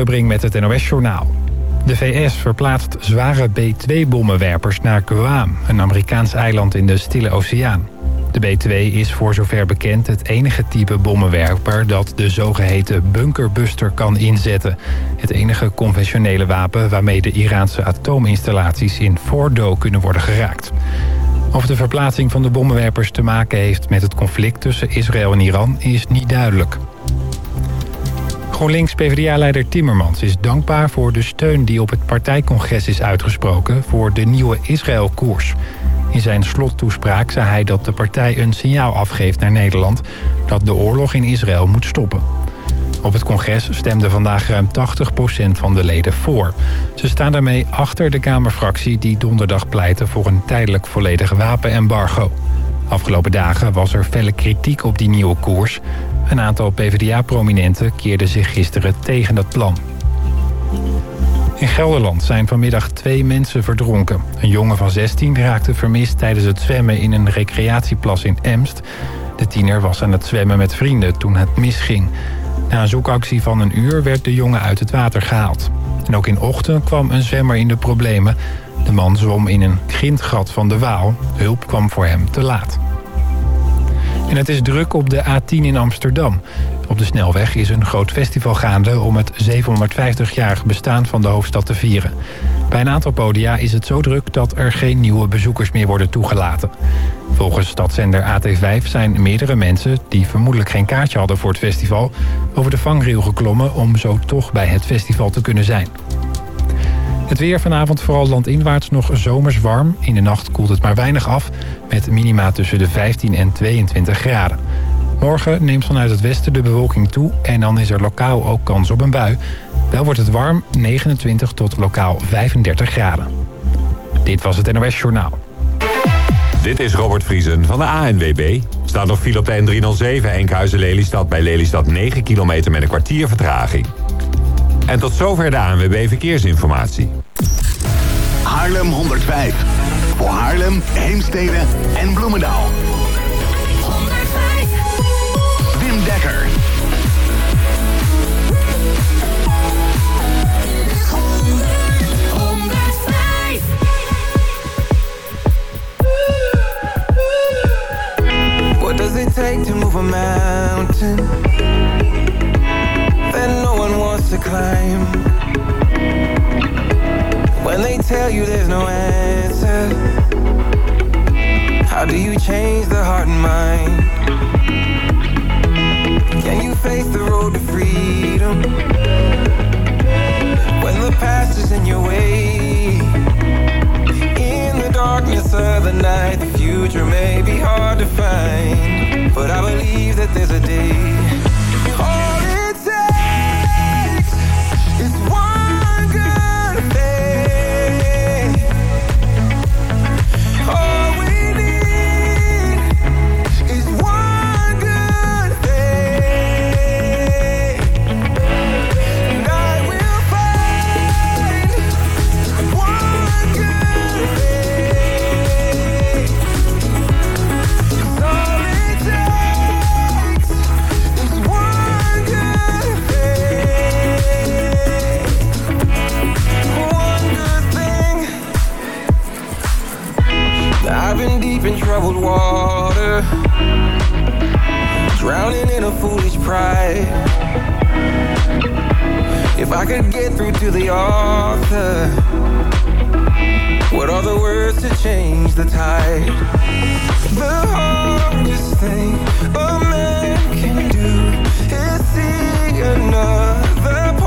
Met het NOS Journaal. De VS verplaatst zware B-2-bommenwerpers naar Guam, een Amerikaans eiland in de Stille Oceaan. De B-2 is voor zover bekend het enige type bommenwerper dat de zogeheten bunkerbuster kan inzetten. Het enige conventionele wapen waarmee de Iraanse atoominstallaties in Fordo kunnen worden geraakt. Of de verplaatsing van de bommenwerpers te maken heeft met het conflict tussen Israël en Iran is niet duidelijk. GroenLinks-PVDA-leider Timmermans is dankbaar voor de steun die op het partijcongres is uitgesproken voor de nieuwe Israël-koers. In zijn slottoespraak zei hij dat de partij een signaal afgeeft naar Nederland dat de oorlog in Israël moet stoppen. Op het congres stemde vandaag ruim 80% van de leden voor. Ze staan daarmee achter de Kamerfractie die donderdag pleitte voor een tijdelijk volledig wapenembargo. Afgelopen dagen was er felle kritiek op die nieuwe koers. Een aantal PvdA-prominenten keerde zich gisteren tegen dat plan. In Gelderland zijn vanmiddag twee mensen verdronken. Een jongen van 16 raakte vermist tijdens het zwemmen in een recreatieplas in Emst. De tiener was aan het zwemmen met vrienden toen het misging. Na een zoekactie van een uur werd de jongen uit het water gehaald. En ook in ochtend kwam een zwemmer in de problemen. De man zwom in een grindgat van de Waal. Hulp kwam voor hem te laat. En het is druk op de A10 in Amsterdam. Op de snelweg is een groot festival gaande om het 750-jarig bestaan van de hoofdstad te vieren. Bij een aantal podia is het zo druk dat er geen nieuwe bezoekers meer worden toegelaten. Volgens stadszender AT5 zijn meerdere mensen, die vermoedelijk geen kaartje hadden voor het festival, over de vangrail geklommen om zo toch bij het festival te kunnen zijn. Het weer vanavond vooral landinwaarts nog zomers warm. In de nacht koelt het maar weinig af, met minima tussen de 15 en 22 graden. Morgen neemt vanuit het westen de bewolking toe en dan is er lokaal ook kans op een bui. Wel wordt het warm, 29 tot lokaal 35 graden. Dit was het NOS Journaal. Dit is Robert Vriesen van de ANWB. Staat nog file op de N307 Enkhuizen-Lelystad bij Lelystad 9 kilometer met een kwartier vertraging. En tot zover de ANWB Verkeersinformatie. Haarlem 105. Voor Haarlem, Heemstede en Bloemendaal. 105. Wim Dekker. What does it take to move a mountain that no one wants to climb? When they tell you there's no answer, how do you change the heart and mind? Can you face the road to freedom when the past is in your way? In the darkness of the night, the future may be hard to find, but I believe that there's a day. Deep in troubled water, drowning in a foolish pride. If I could get through to the author, what are the words to change the tide? The hardest thing a man can do is see another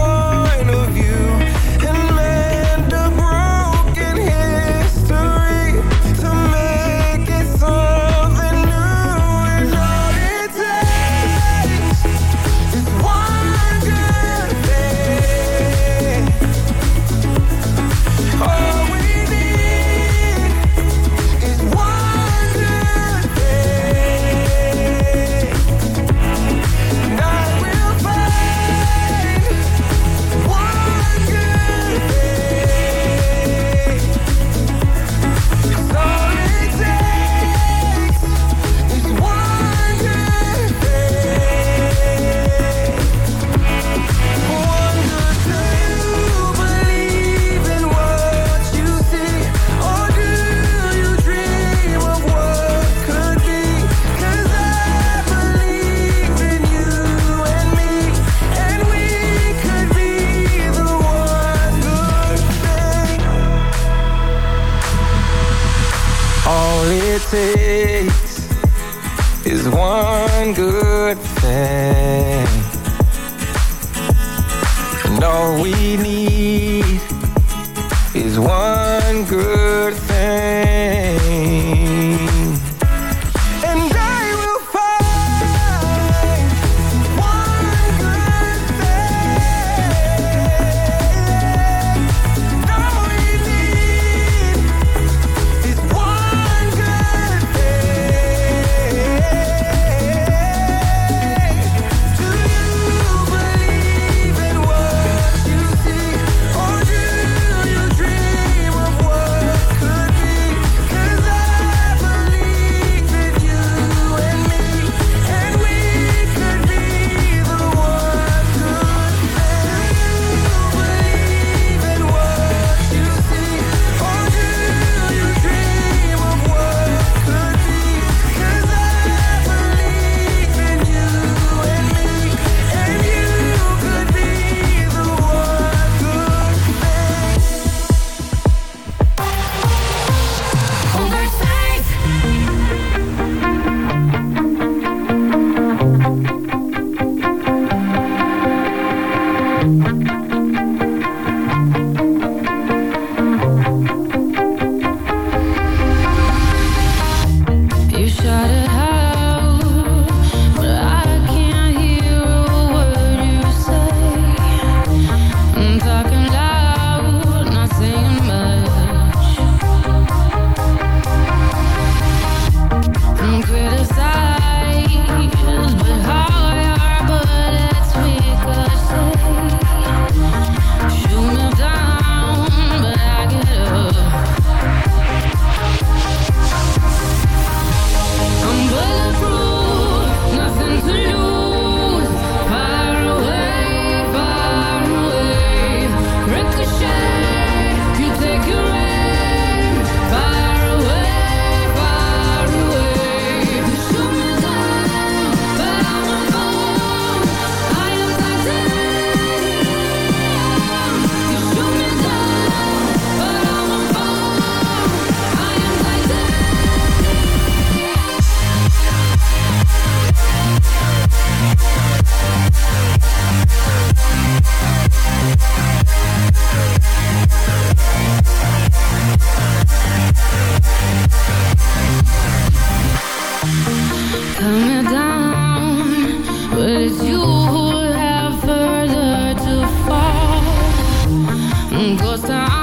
Ghost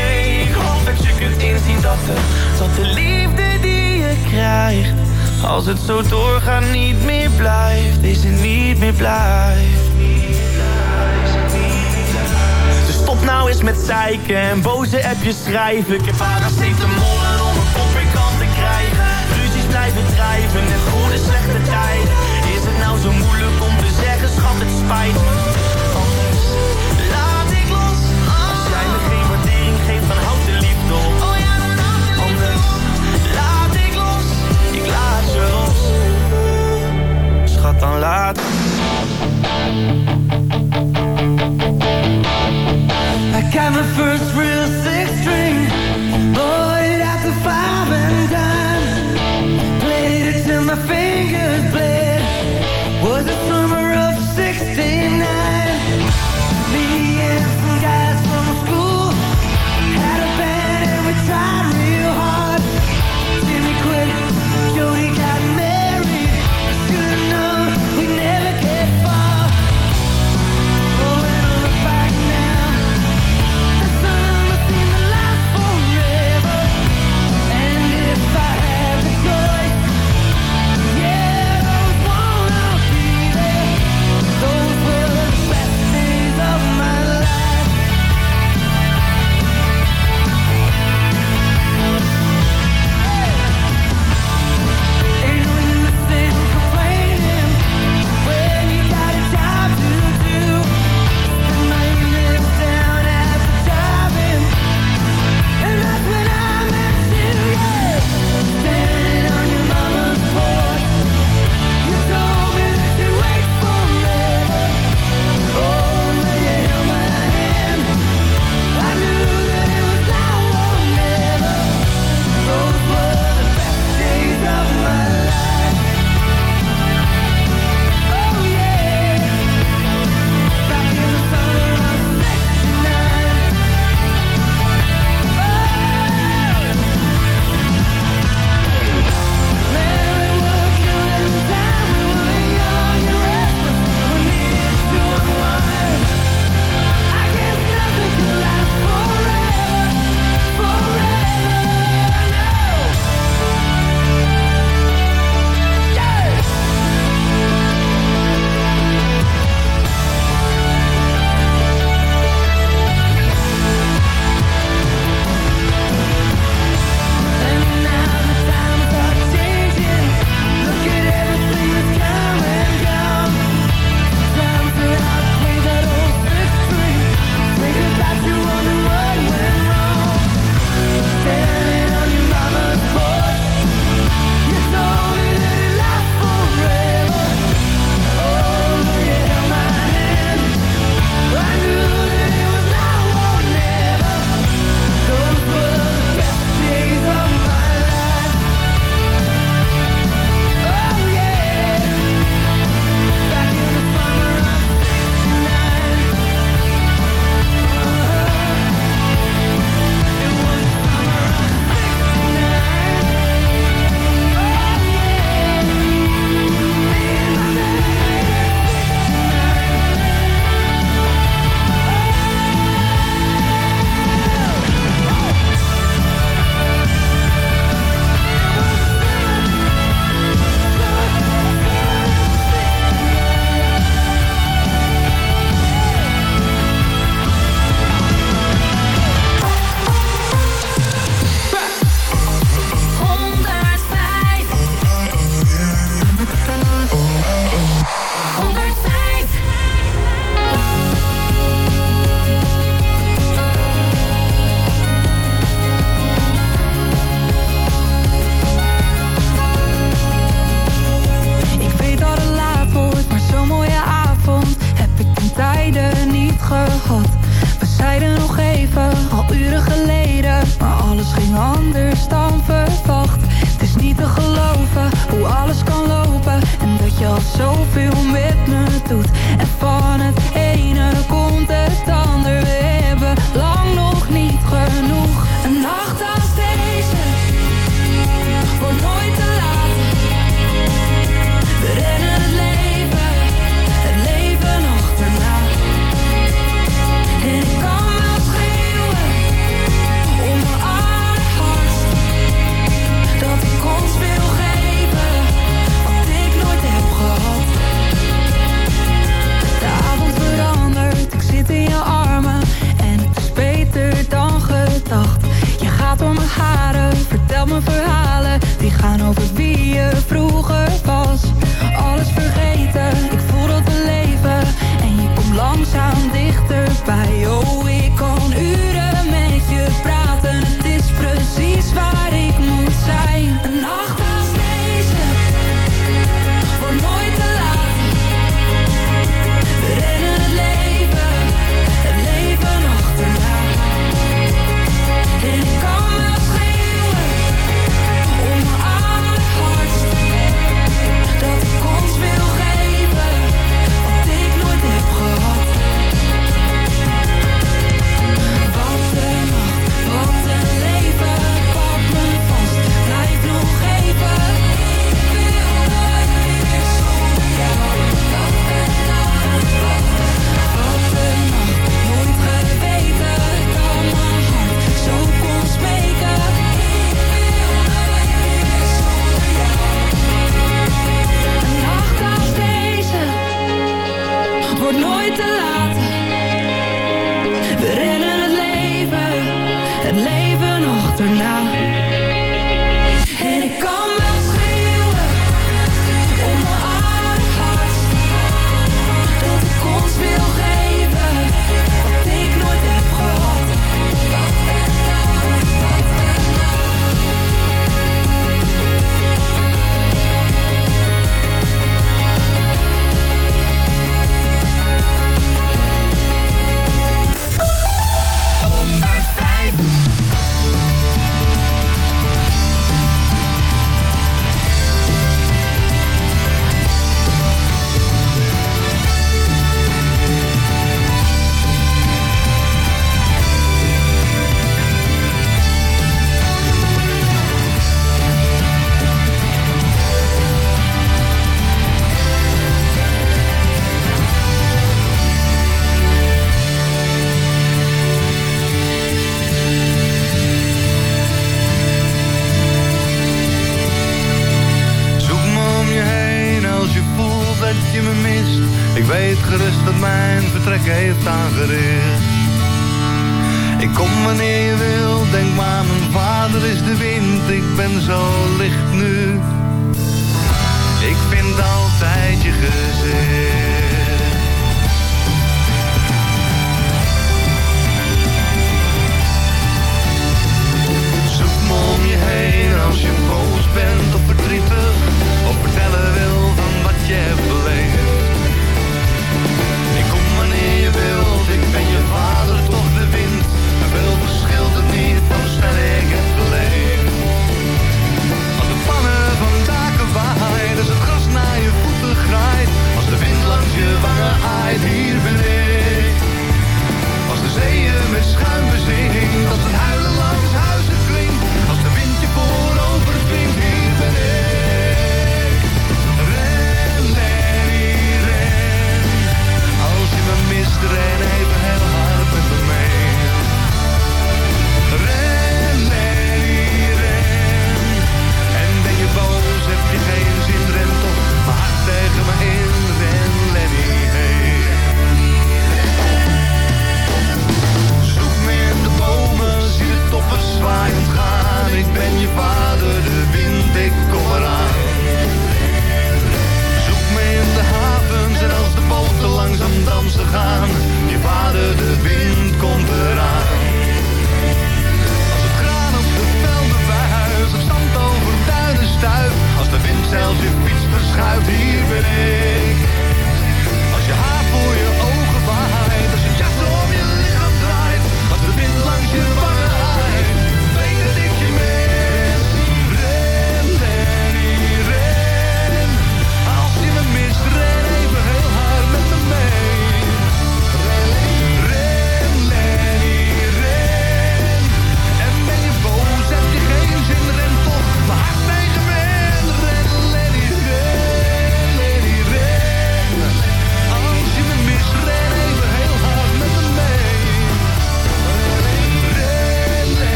kunt inzien dat de, dat de liefde die je krijgt Als het zo doorgaat niet meer blijft. Is het niet meer blijft. Dus stop nou eens met zeiken en boze appjes schrijven. Ik heb een mollen om een kop weer kan te krijgen. Ruzies blijven drijven en goede slechte tijd Is het nou zo moeilijk om te zeggen schat het spijt me? anders dan verwacht. Het is niet te geloven hoe alles kan lopen En dat je al zoveel met me doet. En van het sounding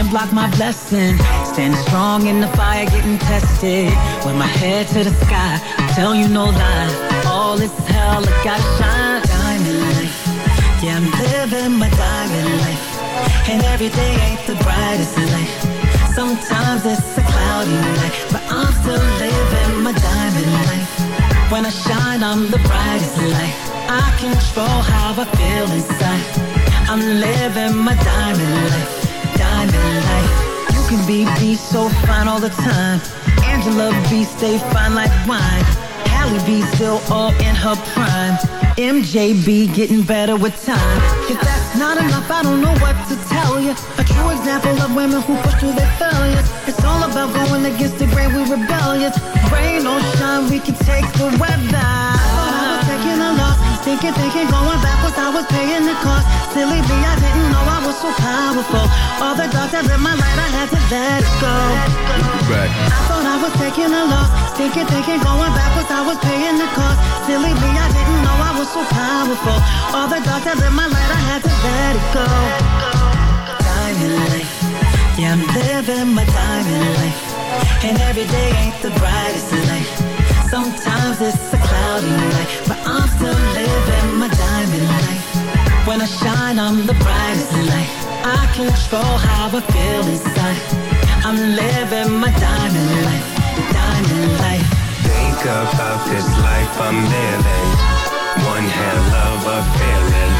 can't block my blessing. Standing strong in the fire, getting tested. With my head to the sky, I tell you no lie. All this hell, I gotta shine. Diamond life. Yeah, I'm living my diamond life. And every day ain't the brightest light. Sometimes it's a cloudy night, but I'm still living my diamond life. When I shine, I'm the brightest light. I control how I feel inside. I'm living my diamond life, can be be so fine all the time. Angela B stay fine like wine. Halle B still all in her prime. MJB getting better with time. If that's not enough, I don't know what to tell you. A true example of women who push through their failures. It's all about going against the grain, we rebellious. Rain or shine, we can take the weather. Taking a loss, thinking, thinking, going backwards, I was paying the cost. Silly me, I didn't was so powerful. All the dark that lit my light, I had to let it go. Back. I thought I was taking a loss, thinking, thinking, going backwards, I was paying the cost. Silly me, I didn't know I was so powerful. All the dark that lit my light, I had to let it go. Diamond life, yeah, I'm living my diamond life. And every day ain't the brightest light. Sometimes it's a cloudy night, but I'm still living my diamond life. When I shine, I'm the brightest light. I can control how I feel inside. I'm living my diamond life, diamond life. Think about this life I'm living. One hell of a feeling.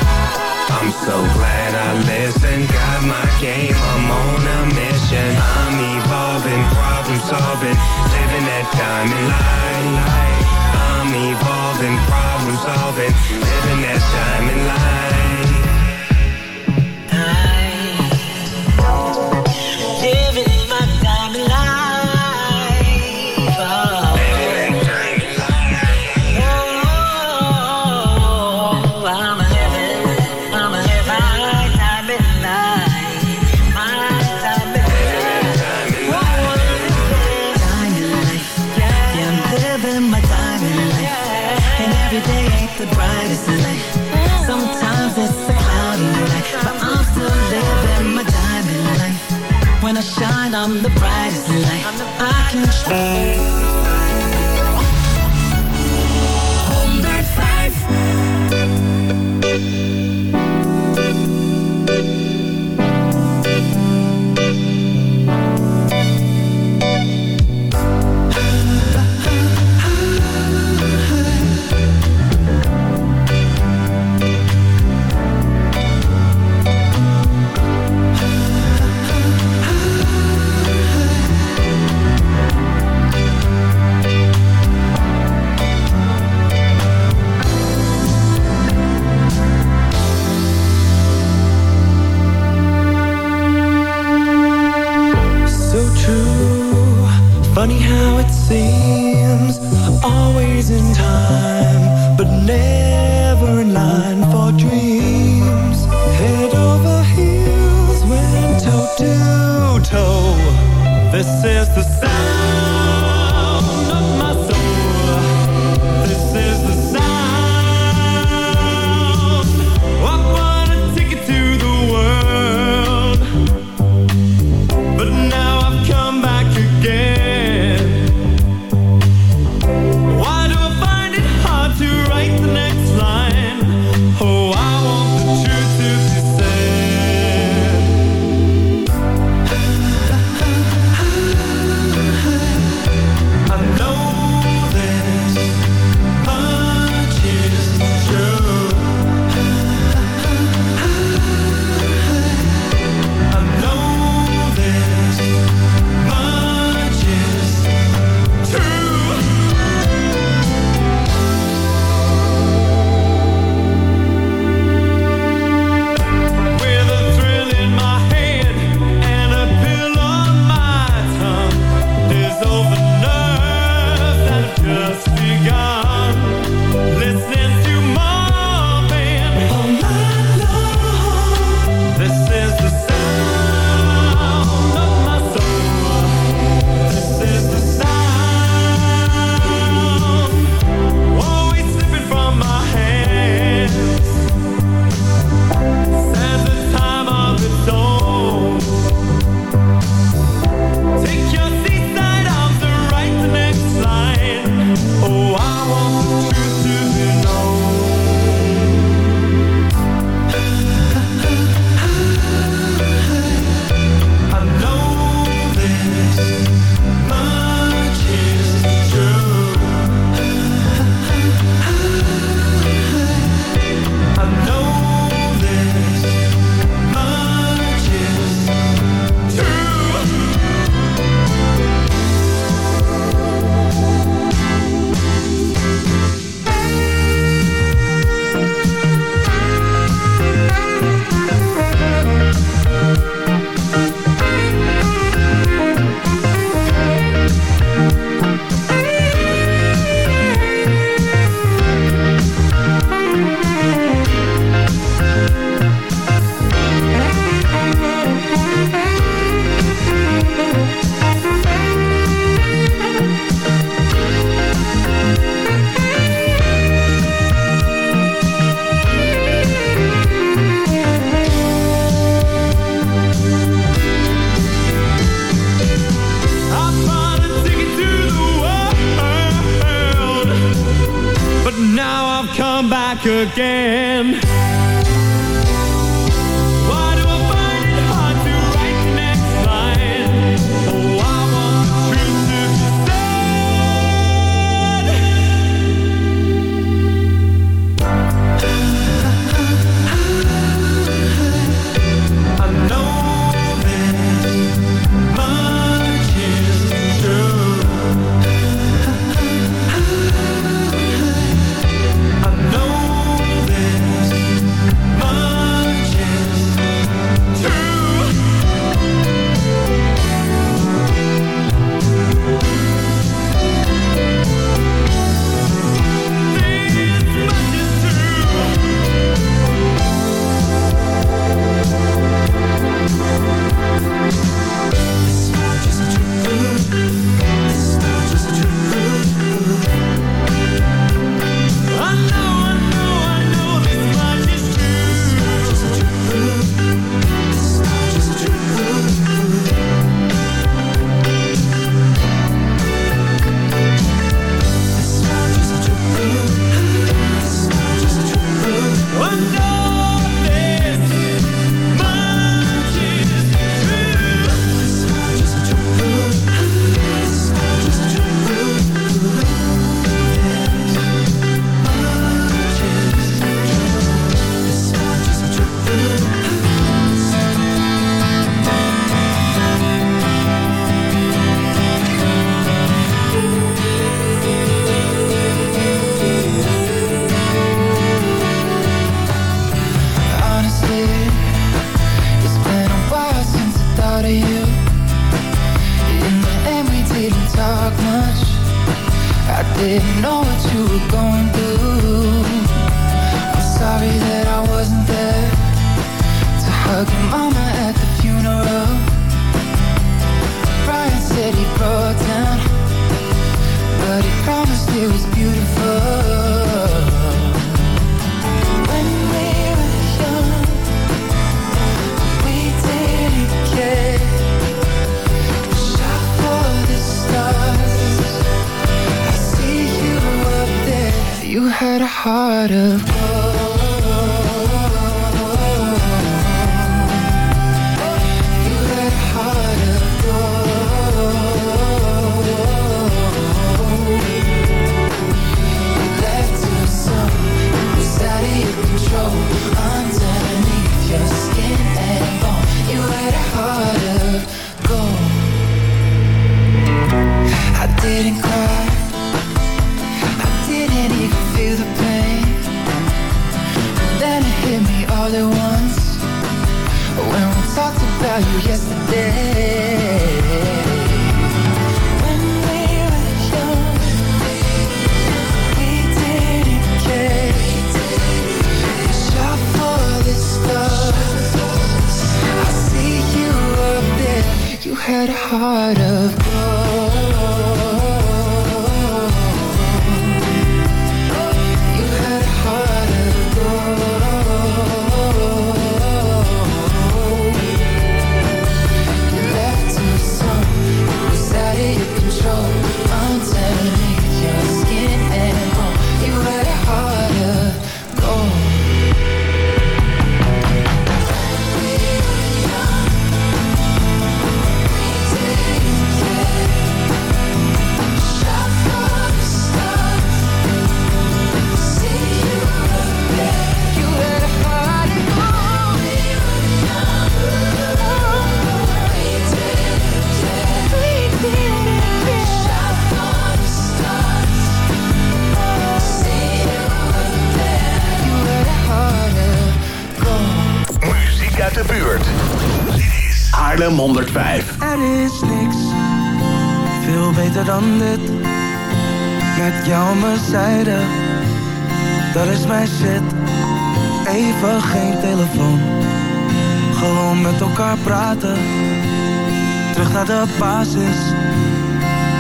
I'm so glad I listened. Got my game, I'm on a mission. I'm evolving, problem solving, living that diamond life. I'm evolving, problem solving, living that diamond life. I'm the brightest light. I can shine. 105. Er is niks, veel beter dan dit. Met jou aan mijn zijde, dat is mijn shit. Even geen telefoon, gewoon met elkaar praten. Terug naar de basis,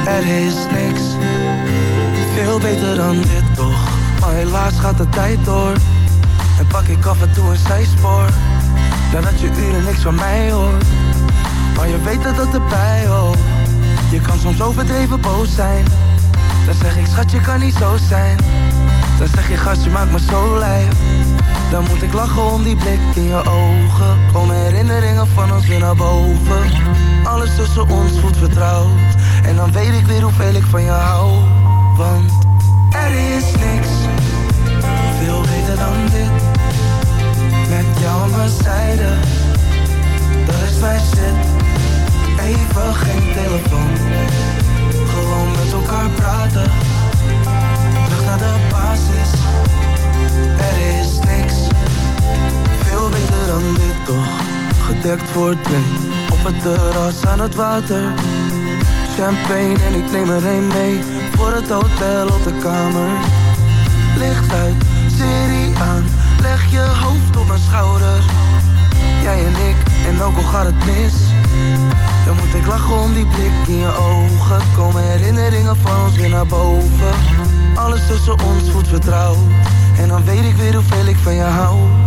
er is niks, veel beter dan dit toch. Maar helaas gaat de tijd door, en pak ik af en toe een zijspoor. had je uren niks van mij hoort maar je weet dat dat erbij hoort. Je kan soms overdreven boos zijn. Dan zeg ik schat je kan niet zo zijn. Dan zeg je gast je maakt me zo lijf Dan moet ik lachen om die blik in je ogen. Komen herinneringen van ons weer naar boven. Alles tussen ons voelt vertrouwd. En dan weet ik weer hoeveel ik van je hou. Want er is niks Veel beter dan dit. Met jou aan mijn zijde. Dat is mijn shit Even geen telefoon. Gewoon met elkaar praten. Terug naar de basis. Er is niks. Veel beter dan dit toch. Gedekt voor twee Op het terras aan het water. Champagne en ik neem er een mee Voor het hotel op de kamer. Licht uit, serie aan. Leg je hoofd op mijn schouder tussen ons voelt vertrouwd En dan weet ik weer hoeveel ik van je hou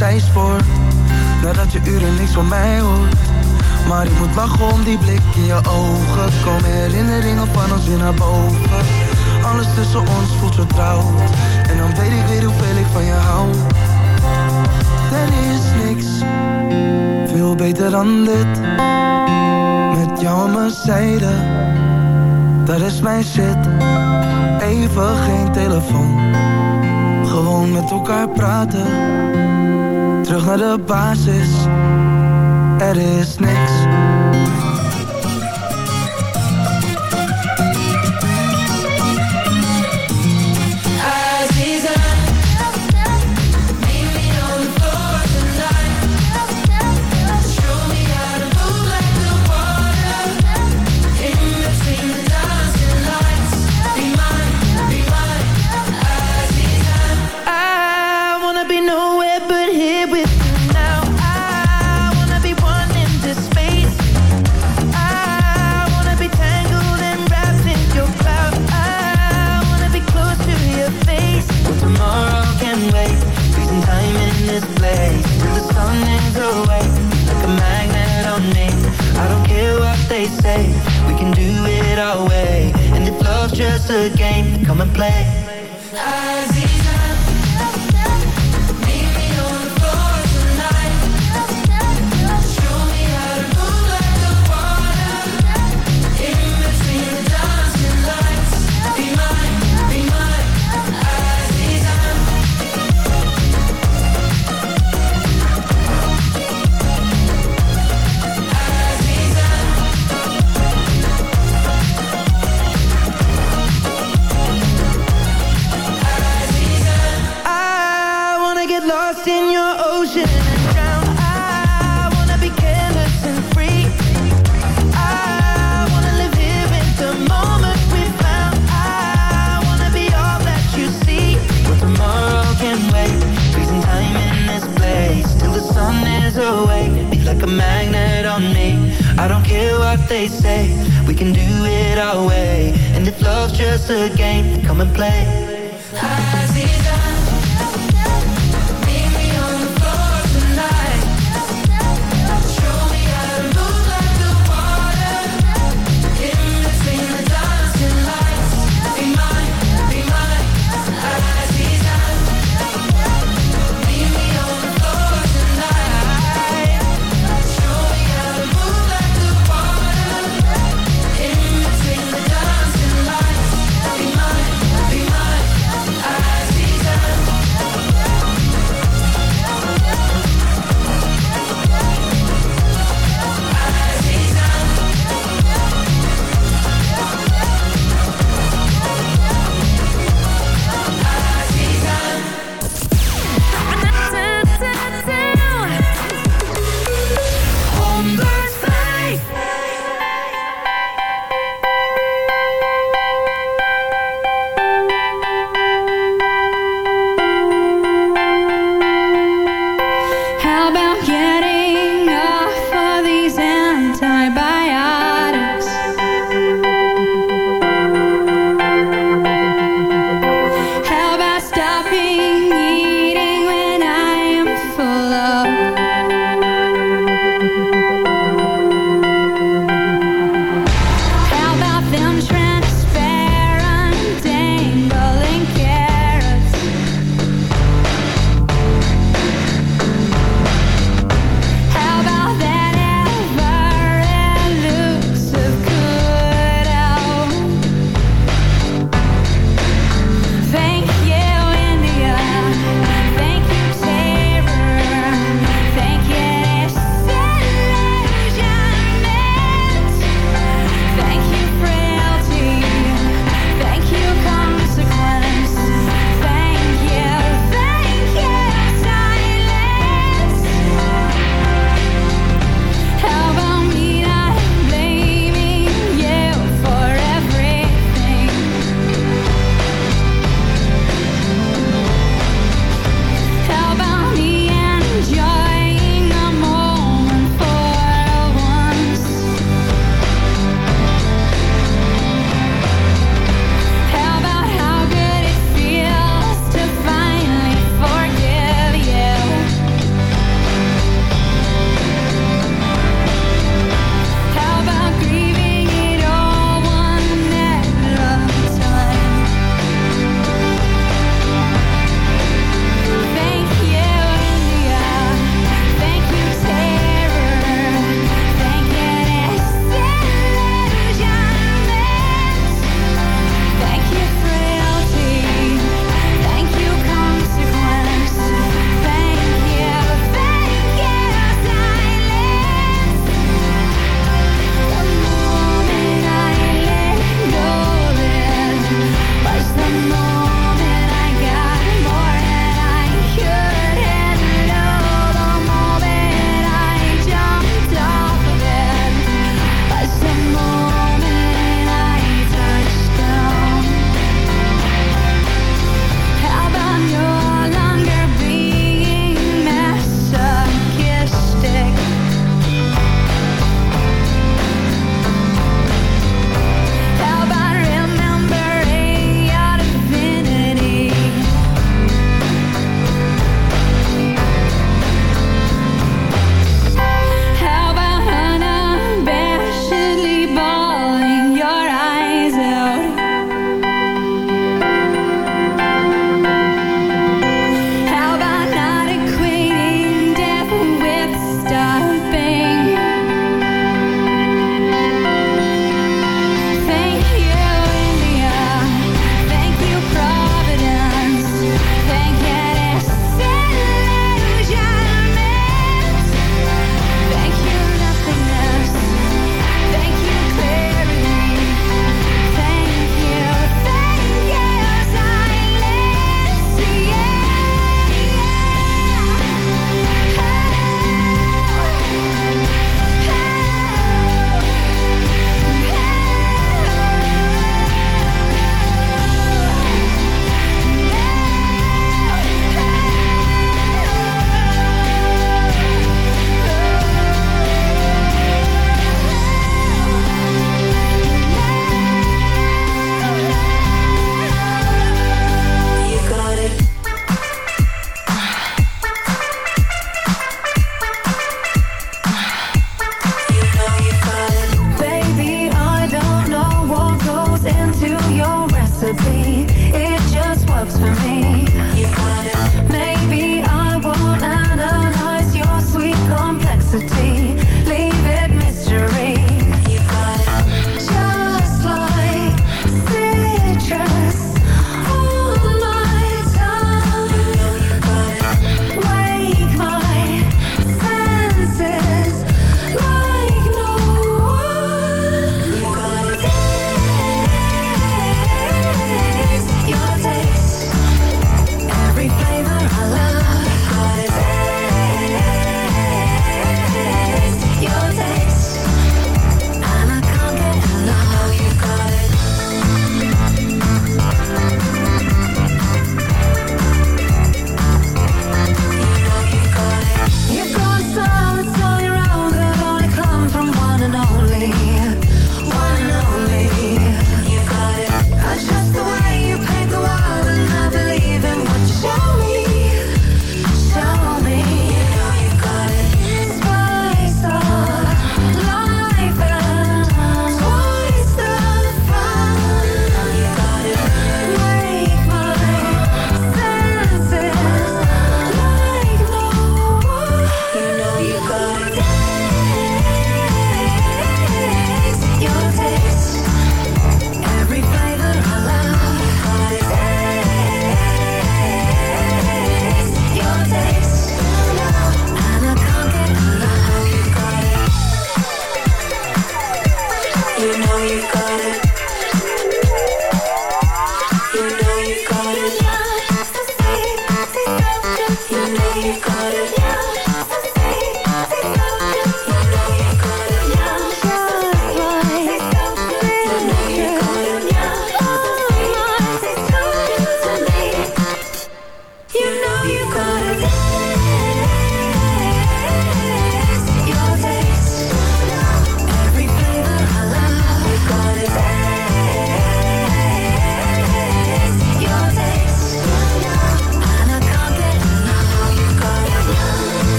een zijspoor Nadat je uren niks van mij hoort. Maar ik moet lachen om die blik in je ogen. Komen herinneringen van ons weer naar boven. Alles tussen ons voelt vertrouwd En dan weet ik weer hoeveel ik van je hou. Er is niks. Veel beter dan dit. Met jou aan mijn zijde. Dat is mijn shit. Even geen telefoon. Gewoon met elkaar praten Terug naar de basis. Er is niks they. We can do it our way. And if love's just a game, come and play. I come and play.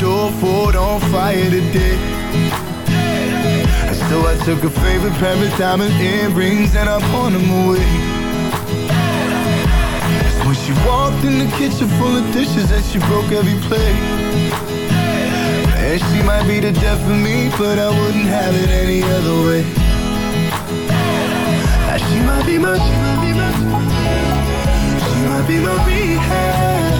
94 four-door Ford on fire today. So I took her favorite pair of diamond earrings and I pawned them away. When she walked in the kitchen full of dishes and she broke every plate. And she might be the death of me, but I wouldn't have it any other way. She might be my, she might be my, she might be my rehab.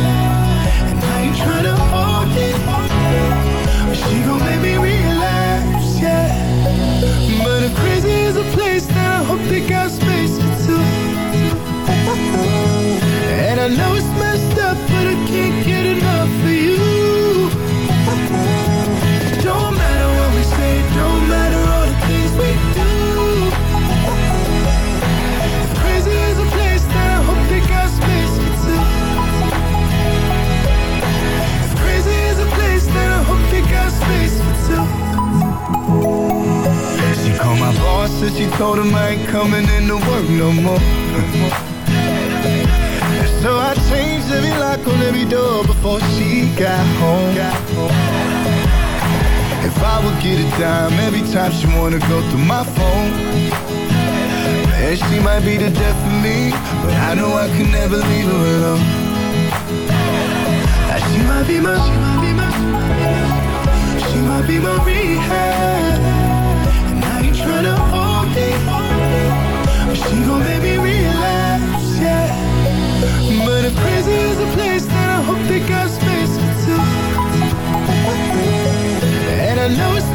Crazy is a place, then I hope they got space for two. And I know it's messed up, but I can't get she told him I ain't coming in into work no more. So I changed every lock on every door before she got home. If I would get a dime every time she wanna go through my phone. And she might be the death of me, but I know I can never leave her alone. She might be my, she might be my, she might be my rehab. I know it's